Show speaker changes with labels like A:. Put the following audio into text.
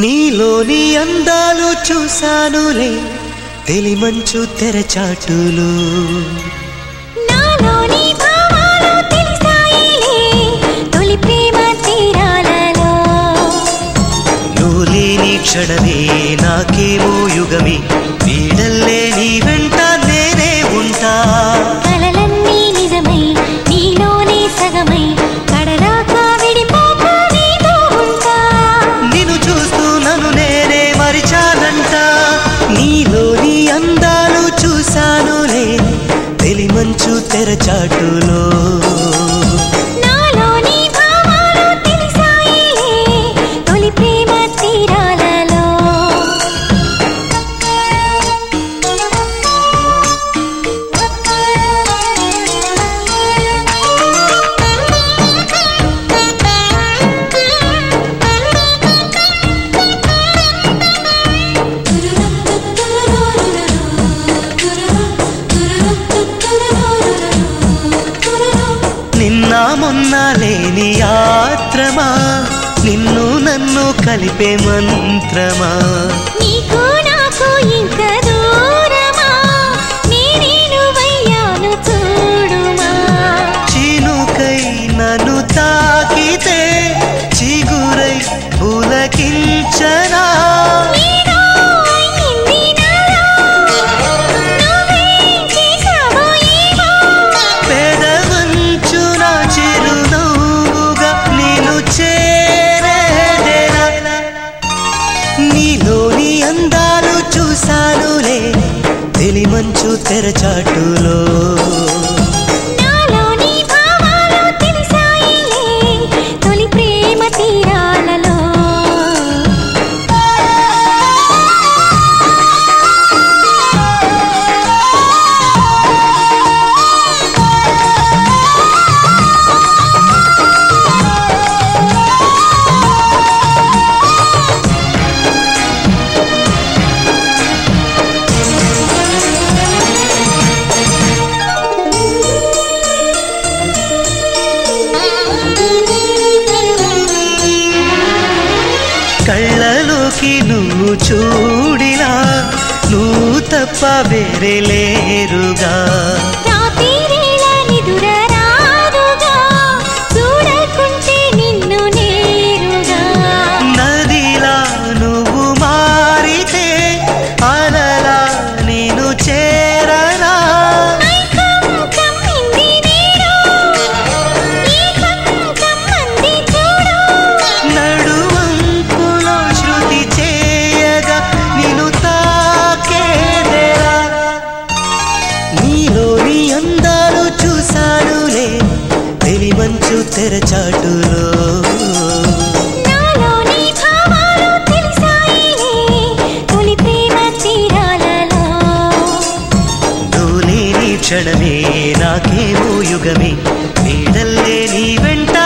A: నీలోని అందాలు చూశానులే తెలిమంచు తెరచాటులు. క్షణమే నాకేమో యుగమే నీడల్లే నీ వెంట మంచు తెరచాటులో. నిన్న మొన్న లేని యాత్రమా నిన్ను నన్ను కలిపే మంత్రమా?
B: సానులే తెలి మంచు తెరచాటులో.
A: మించి నువ్వు చూడినా నువ్వు తప్ప వేరే లేరుగా. నీలోని అందాలు చూశానులే
B: తెలి
A: తెరచాటులో క్షణమే నాకేమో యుగమే నీడల్లే నీ వెంట